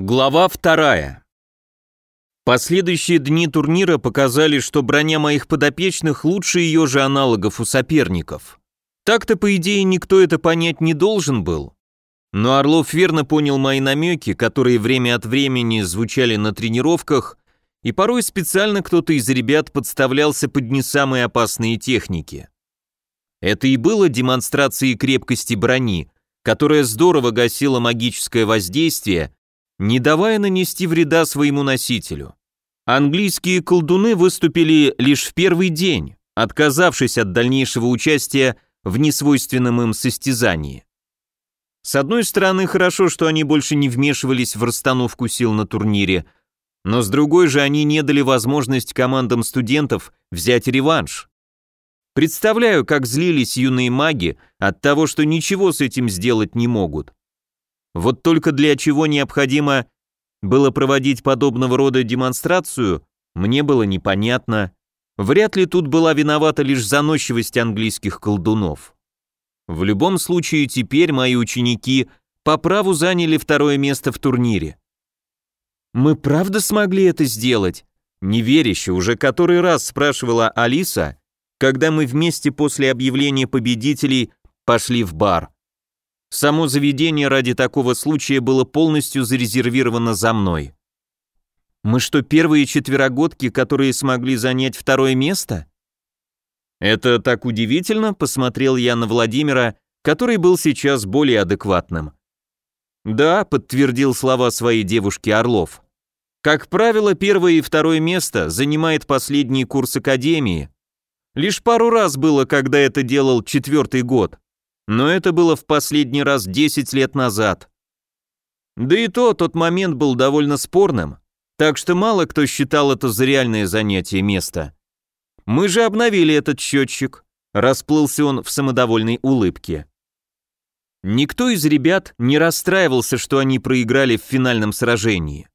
Глава вторая. Последующие дни турнира показали, что броня моих подопечных лучше ее же аналогов у соперников. Так-то, по идее, никто это понять не должен был. Но Орлов верно понял мои намеки, которые время от времени звучали на тренировках, и порой специально кто-то из ребят подставлялся под не самые опасные техники. Это и было демонстрацией крепкости брони, которая здорово гасила магическое воздействие – не давая нанести вреда своему носителю. Английские колдуны выступили лишь в первый день, отказавшись от дальнейшего участия в несвойственном им состязании. С одной стороны, хорошо, что они больше не вмешивались в расстановку сил на турнире, но с другой же они не дали возможность командам студентов взять реванш. Представляю, как злились юные маги от того, что ничего с этим сделать не могут. Вот только для чего необходимо было проводить подобного рода демонстрацию, мне было непонятно. Вряд ли тут была виновата лишь заносчивость английских колдунов. В любом случае, теперь мои ученики по праву заняли второе место в турнире. «Мы правда смогли это сделать?» Неверяще уже который раз спрашивала Алиса, когда мы вместе после объявления победителей пошли в бар. Само заведение ради такого случая было полностью зарезервировано за мной. Мы что, первые четверогодки, которые смогли занять второе место? Это так удивительно, посмотрел я на Владимира, который был сейчас более адекватным. Да, подтвердил слова своей девушки Орлов. Как правило, первое и второе место занимает последний курс академии. Лишь пару раз было, когда это делал четвертый год но это было в последний раз 10 лет назад. Да и то, тот момент был довольно спорным, так что мало кто считал это за реальное занятие места. Мы же обновили этот счетчик, расплылся он в самодовольной улыбке. Никто из ребят не расстраивался, что они проиграли в финальном сражении.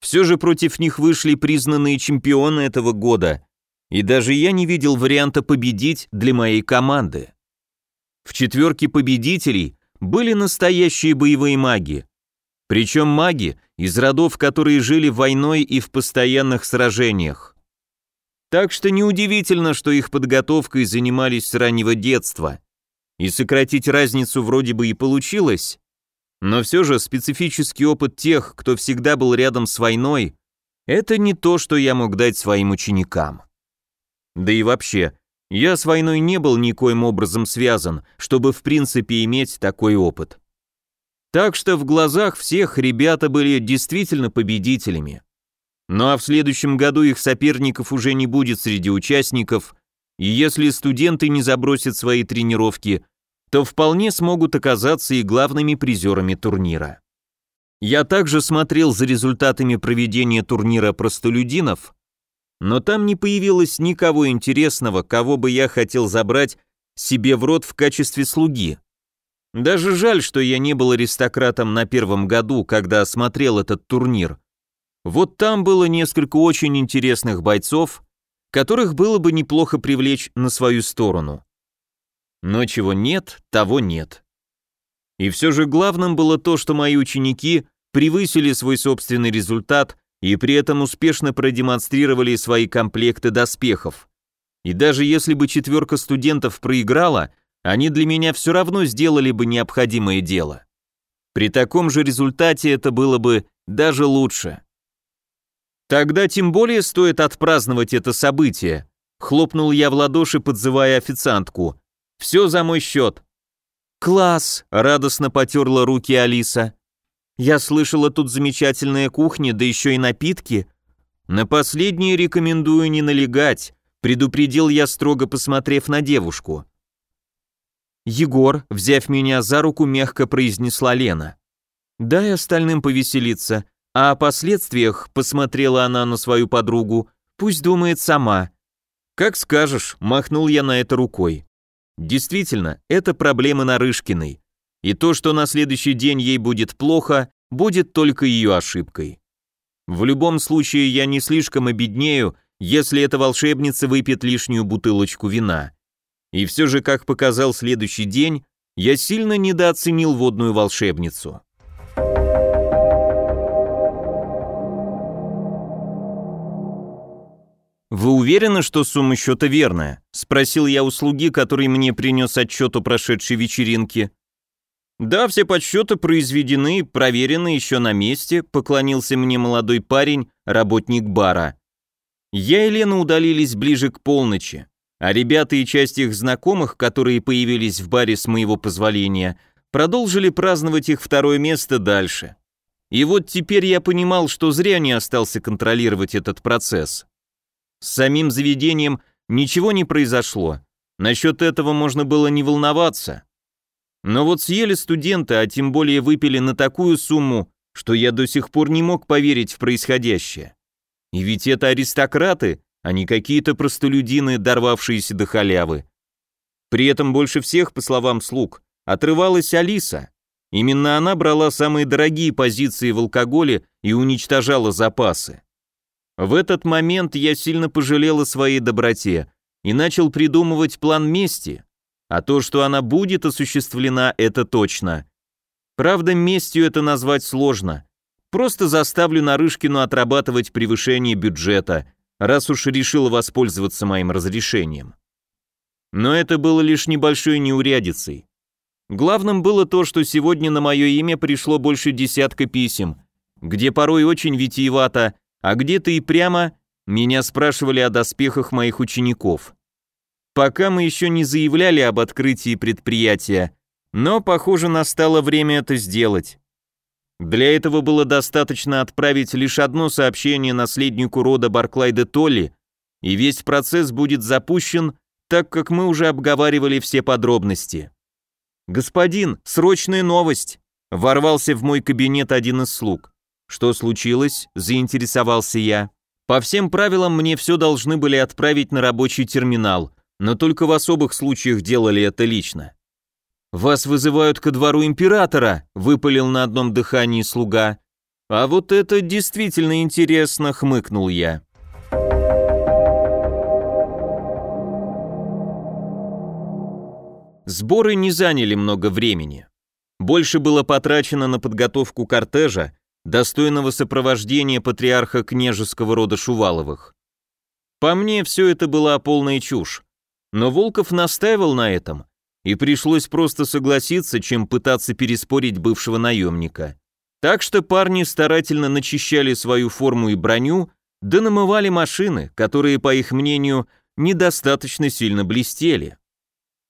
Все же против них вышли признанные чемпионы этого года, и даже я не видел варианта победить для моей команды. В четверке победителей были настоящие боевые маги. Причем маги из родов, которые жили войной и в постоянных сражениях. Так что неудивительно, что их подготовкой занимались с раннего детства. И сократить разницу вроде бы и получилось, но все же специфический опыт тех, кто всегда был рядом с войной, это не то, что я мог дать своим ученикам. Да и вообще, я с войной не был никоим образом связан, чтобы в принципе иметь такой опыт. Так что в глазах всех ребята были действительно победителями. Ну а в следующем году их соперников уже не будет среди участников, и если студенты не забросят свои тренировки, то вполне смогут оказаться и главными призерами турнира. Я также смотрел за результатами проведения турнира простолюдинов но там не появилось никого интересного, кого бы я хотел забрать себе в рот в качестве слуги. Даже жаль, что я не был аристократом на первом году, когда осмотрел этот турнир. Вот там было несколько очень интересных бойцов, которых было бы неплохо привлечь на свою сторону. Но чего нет, того нет. И все же главным было то, что мои ученики превысили свой собственный результат и при этом успешно продемонстрировали свои комплекты доспехов. И даже если бы четверка студентов проиграла, они для меня все равно сделали бы необходимое дело. При таком же результате это было бы даже лучше. Тогда тем более стоит отпраздновать это событие. Хлопнул я в ладоши, подзывая официантку. Все за мой счет. «Класс!» — радостно потерла руки Алиса. Я слышала, тут замечательная кухня, да еще и напитки. На последнее рекомендую не налегать, предупредил я строго, посмотрев на девушку. Егор, взяв меня за руку, мягко произнесла Лена. «Дай остальным повеселиться, а о последствиях, посмотрела она на свою подругу, пусть думает сама». «Как скажешь», — махнул я на это рукой. Действительно, это проблема Нарышкиной и то, что на следующий день ей будет плохо, будет только ее ошибкой. В любом случае я не слишком обеднею, если эта волшебница выпьет лишнюю бутылочку вина. И все же, как показал следующий день, я сильно недооценил водную волшебницу. «Вы уверены, что сумма счета верная?» – спросил я у слуги, который мне принес отчет о прошедшей вечеринке. «Да, все подсчеты произведены, проверены еще на месте», — поклонился мне молодой парень, работник бара. Я и Лена удалились ближе к полночи, а ребята и часть их знакомых, которые появились в баре с моего позволения, продолжили праздновать их второе место дальше. И вот теперь я понимал, что зря не остался контролировать этот процесс. С самим заведением ничего не произошло. Насчет этого можно было не волноваться. Но вот съели студенты, а тем более выпили на такую сумму, что я до сих пор не мог поверить в происходящее. И ведь это аристократы, а не какие-то простолюдины, дорвавшиеся до халявы. При этом больше всех, по словам слуг, отрывалась Алиса. Именно она брала самые дорогие позиции в алкоголе и уничтожала запасы. В этот момент я сильно пожалел о своей доброте и начал придумывать план мести, а то, что она будет осуществлена, это точно. Правда, местью это назвать сложно. Просто заставлю Нарышкину отрабатывать превышение бюджета, раз уж решила воспользоваться моим разрешением. Но это было лишь небольшой неурядицей. Главным было то, что сегодня на мое имя пришло больше десятка писем, где порой очень витиевато – а где-то и прямо меня спрашивали о доспехах моих учеников. Пока мы еще не заявляли об открытии предприятия, но, похоже, настало время это сделать. Для этого было достаточно отправить лишь одно сообщение наследнику рода Барклайда Толли, и весь процесс будет запущен, так как мы уже обговаривали все подробности. «Господин, срочная новость!» Ворвался в мой кабинет один из слуг. «Что случилось?» – заинтересовался я. «По всем правилам мне все должны были отправить на рабочий терминал, но только в особых случаях делали это лично». «Вас вызывают ко двору императора», – выпалил на одном дыхании слуга. «А вот это действительно интересно», – хмыкнул я. Сборы не заняли много времени. Больше было потрачено на подготовку кортежа, достойного сопровождения патриарха княжеского рода Шуваловых. По мне, все это была полная чушь. Но Волков настаивал на этом, и пришлось просто согласиться, чем пытаться переспорить бывшего наемника. Так что парни старательно начищали свою форму и броню, да намывали машины, которые, по их мнению, недостаточно сильно блестели.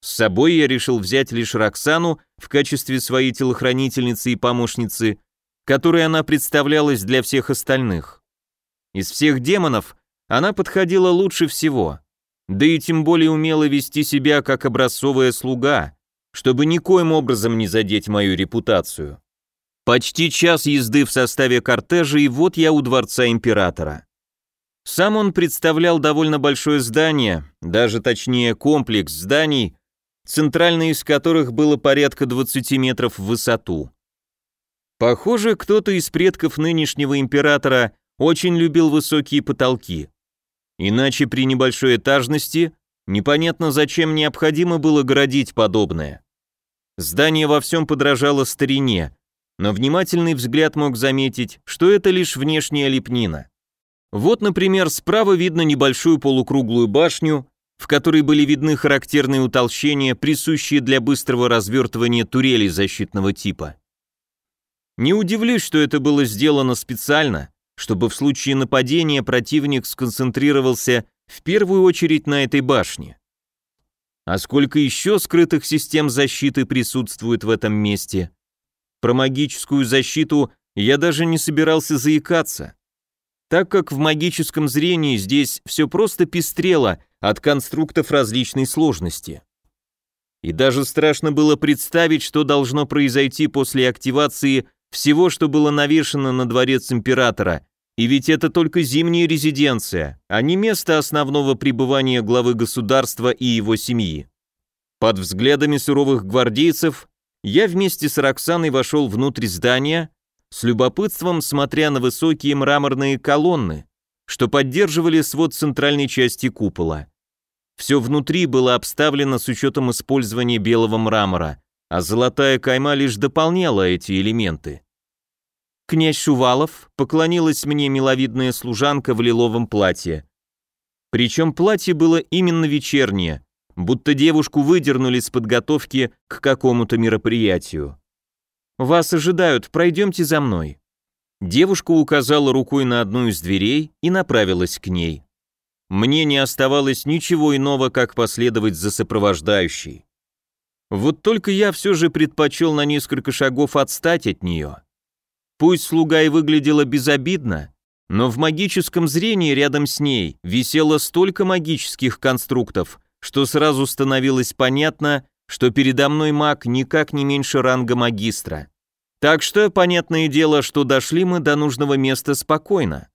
С собой я решил взять лишь Роксану в качестве своей телохранительницы и помощницы, которой она представлялась для всех остальных. Из всех демонов она подходила лучше всего, да и тем более умела вести себя как образцовая слуга, чтобы никоим образом не задеть мою репутацию. Почти час езды в составе кортежа, и вот я у дворца императора. Сам он представлял довольно большое здание, даже точнее комплекс зданий, центральное из которых было порядка 20 метров в высоту. Похоже, кто-то из предков нынешнего императора очень любил высокие потолки. Иначе при небольшой этажности непонятно зачем необходимо было городить подобное. Здание во всем подражало старине, но внимательный взгляд мог заметить, что это лишь внешняя лепнина. Вот, например, справа видно небольшую полукруглую башню, в которой были видны характерные утолщения, присущие для быстрого развертывания турелей защитного типа. Не удивлюсь, что это было сделано специально, чтобы в случае нападения противник сконцентрировался в первую очередь на этой башне. А сколько еще скрытых систем защиты присутствует в этом месте? Про магическую защиту я даже не собирался заикаться, так как в магическом зрении здесь все просто пестрело от конструктов различной сложности. И даже страшно было представить, что должно произойти после активации всего, что было навешено на дворец императора, и ведь это только зимняя резиденция, а не место основного пребывания главы государства и его семьи. Под взглядами суровых гвардейцев я вместе с Роксаной вошел внутрь здания, с любопытством смотря на высокие мраморные колонны, что поддерживали свод центральной части купола. Все внутри было обставлено с учетом использования белого мрамора, а золотая кайма лишь дополняла эти элементы. Князь Шувалов поклонилась мне миловидная служанка в лиловом платье. Причем платье было именно вечернее, будто девушку выдернули с подготовки к какому-то мероприятию. «Вас ожидают, пройдемте за мной». Девушка указала рукой на одну из дверей и направилась к ней. Мне не оставалось ничего иного, как последовать за сопровождающей. Вот только я все же предпочел на несколько шагов отстать от нее. Пусть слуга и выглядела безобидно, но в магическом зрении рядом с ней висело столько магических конструктов, что сразу становилось понятно, что передо мной маг никак не меньше ранга магистра. Так что, понятное дело, что дошли мы до нужного места спокойно.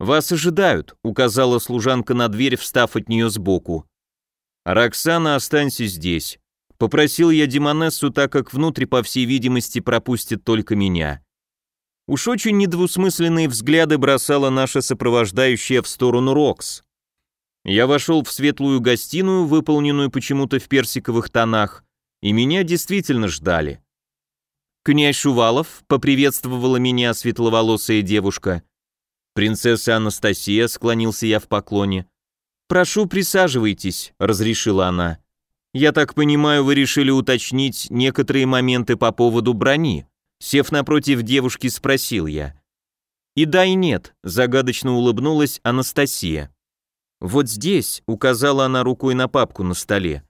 «Вас ожидают», — указала служанка на дверь, встав от нее сбоку. «Роксана, останься здесь», — попросил я Демонессу, так как внутрь, по всей видимости, пропустит только меня. Уж очень недвусмысленные взгляды бросала наша сопровождающая в сторону Рокс. Я вошел в светлую гостиную, выполненную почему-то в персиковых тонах, и меня действительно ждали. «Князь Шувалов», — поприветствовала меня светловолосая девушка. «Принцесса Анастасия», — склонился я в поклоне. «Прошу, присаживайтесь», — разрешила она. «Я так понимаю, вы решили уточнить некоторые моменты по поводу брони?» Сев напротив девушки, спросил я. «И да, и нет», — загадочно улыбнулась Анастасия. «Вот здесь», — указала она рукой на папку на столе,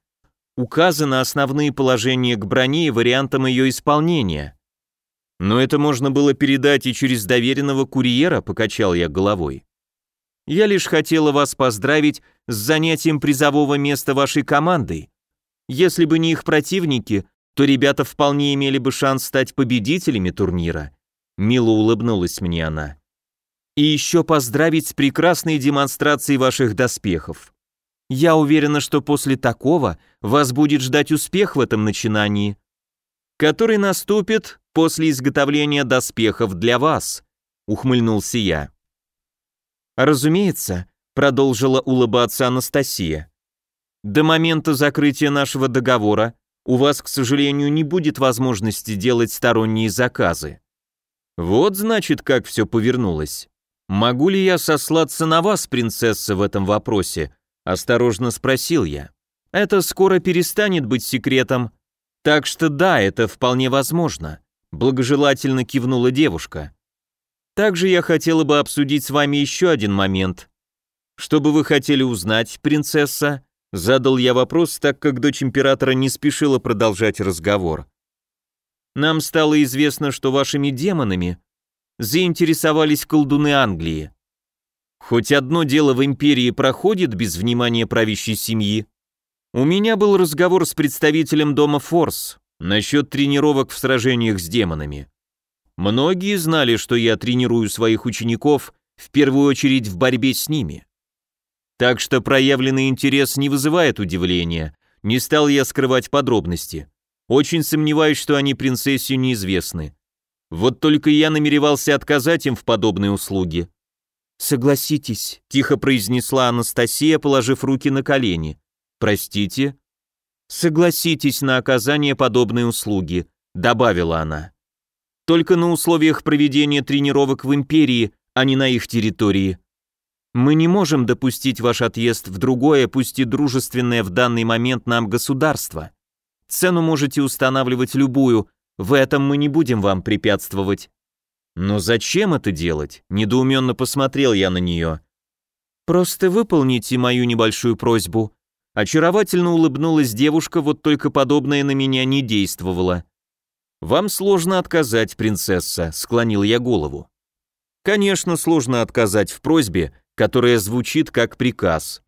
указаны основные положения к броне и вариантам ее исполнения. Но это можно было передать и через доверенного курьера, покачал я головой. Я лишь хотела вас поздравить с занятием призового места вашей командой. Если бы не их противники, то ребята вполне имели бы шанс стать победителями турнира. Мило улыбнулась мне она. И еще поздравить с прекрасной демонстрацией ваших доспехов. Я уверена, что после такого вас будет ждать успех в этом начинании, который наступит после изготовления доспехов для вас, ухмыльнулся я. Разумеется, продолжила улыбаться Анастасия. До момента закрытия нашего договора у вас, к сожалению, не будет возможности делать сторонние заказы. Вот значит, как все повернулось. Могу ли я сослаться на вас, принцесса, в этом вопросе? Осторожно спросил я. Это скоро перестанет быть секретом. Так что да, это вполне возможно. Благожелательно кивнула девушка. Также я хотела бы обсудить с вами еще один момент. Что бы вы хотели узнать, принцесса? Задал я вопрос, так как дочь императора не спешила продолжать разговор. Нам стало известно, что вашими демонами заинтересовались колдуны Англии. Хоть одно дело в империи проходит без внимания правящей семьи. У меня был разговор с представителем дома Форс насчет тренировок в сражениях с демонами. Многие знали, что я тренирую своих учеников в первую очередь в борьбе с ними. Так что проявленный интерес не вызывает удивления. Не стал я скрывать подробности. Очень сомневаюсь, что они принцессе неизвестны. Вот только я намеревался отказать им в подобной услуге. «Согласитесь», — тихо произнесла Анастасия, положив руки на колени. «Простите?» «Согласитесь на оказание подобной услуги», — добавила она. «Только на условиях проведения тренировок в Империи, а не на их территории. Мы не можем допустить ваш отъезд в другое, пусть и дружественное в данный момент нам государство. Цену можете устанавливать любую, в этом мы не будем вам препятствовать. Но зачем это делать? Недоуменно посмотрел я на нее. Просто выполните мою небольшую просьбу. Очаровательно улыбнулась девушка, вот только подобное на меня не действовало. Вам сложно отказать, принцесса, склонил я голову. Конечно, сложно отказать в просьбе, которая звучит как приказ.